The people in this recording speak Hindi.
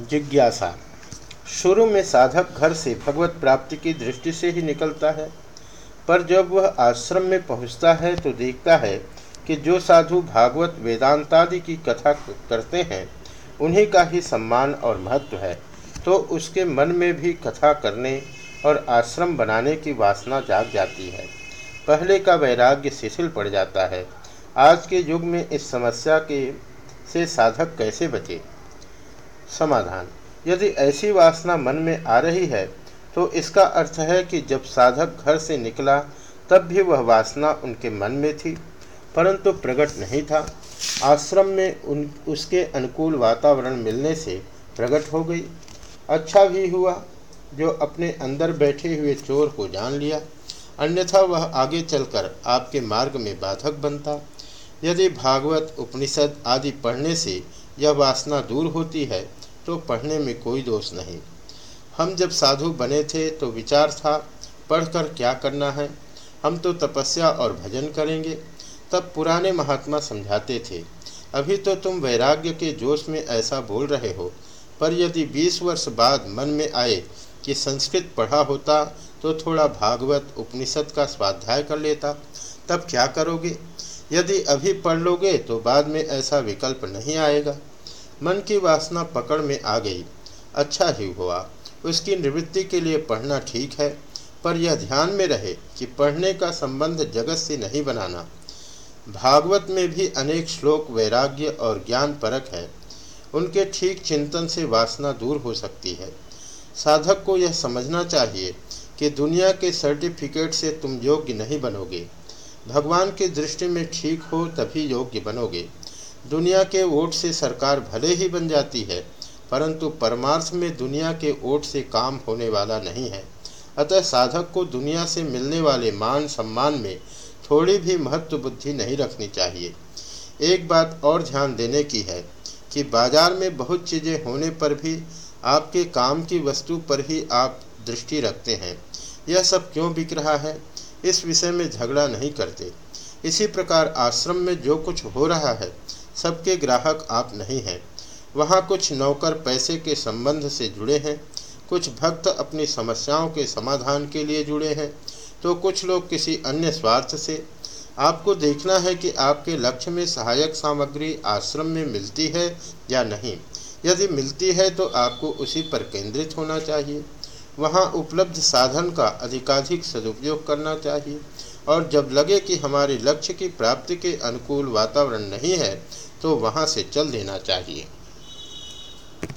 जिज्ञासा। शुरू में साधक घर से भगवत प्राप्ति की दृष्टि से ही निकलता है, पर जब वह आश्रम में पहुँचता है तो देखता है कि जो साधु भागवत वेदांतादि की कथा करते हैं, उन्हीं का ही सम्मान और महत्व है। तो उसके मन में भी कथा करने और आश्रम बनाने की वासना जाग जाती है। पहले का वैराग्य शिथिल पड़ जाता है। आज के युग में इस समस्या के से साधक कैसे बचे? समाधान। यदि ऐसी वासना मन में आ रही है तो इसका अर्थ है कि जब साधक घर से निकला, तब भी वह वासना उनके मन में थी, परंतु प्रकट नहीं था। आश्रम में उन, उसके अनुकूल वातावरण मिलने से प्रकट हो गई। अच्छा भी हुआ, जो अपने अंदर बैठे हुए चोर को जान लिया। अन्यथा वह आगे चलकर आपके मार्ग में बाधक बनता। यदि भागवत उपनिषद आदि पढ़ने से यह वासना दूर होती है तो पढ़ने में कोई दोष नहीं। हम जब साधु बने थे तो विचार था, पढ़कर क्या करना है? हम तो तपस्या और भजन करेंगे। तब पुराने महात्मा समझाते थे, अभी तो तुम वैराग्य के जोश में ऐसा बोल रहे हो, पर यदि 20 वर्ष बाद मन में आए कि संस्कृत पढ़ा होता तो थोड़ा भागवत उपनिषद का स्वाध्याय कर लेता। तब क्या करोगे? यदि अभी पढ़ लोगे तो बाद में ऐसा विकल्प नहीं आएगा। मन की वासना पकड़ में आ गई। अच्छा ही हुआ। उसकी निवृत्ति के लिए पढ़ना ठीक है, पर यह ध्यान में रहे कि पढ़ने का संबंध जगत से नहीं बनाना। भागवत में भी अनेक श्लोक वैराग्य और ज्ञान परक है। उनके ठीक चिंतन से वासना दूर हो सकती है। साधक को यह समझना चाहिए कि दुनिया के सर्टिफिकेट से तुम योग्य नहीं बनोगे। भगवान की दृष्टि में ठीक हो तभी योग्य बनोगे। दुनिया के वोट से सरकार भले ही बन जाती है, परंतु परमार्थ में दुनिया के वोट से काम होने वाला नहीं है। अतः साधक को दुनिया से मिलने वाले मान सम्मान में थोड़ी भी महत्व बुद्धि नहीं रखनी चाहिए। एक बात और ध्यान देने की है कि बाज़ार में बहुत चीज़ें होने पर भी आपके काम की वस्तु पर ही आप दृष्टि रखते हैं। यह सब क्यों बिक रहा है? इस विषय में झगड़ा नहीं करते। इसी प्रकार आश्रम में जो कुछ हो रहा है सबके ग्राहक आप नहीं हैं। वहाँ कुछ नौकर पैसे के संबंध से जुड़े हैं, कुछ भक्त अपनी समस्याओं के समाधान के लिए जुड़े हैं तो कुछ लोग किसी अन्य स्वार्थ से। आपको देखना है कि आपके लक्ष्य में सहायक सामग्री आश्रम में मिलती है या नहीं। यदि मिलती है तो आपको उसी पर केंद्रित होना चाहिए। वहाँ उपलब्ध साधन का अधिकाधिक सदुपयोग करना चाहिए। और जब लगे कि हमारे लक्ष्य की प्राप्ति के अनुकूल वातावरण नहीं है तो वहाँ से चल देना चाहिए।